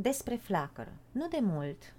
Despre flacără. Nu de mult,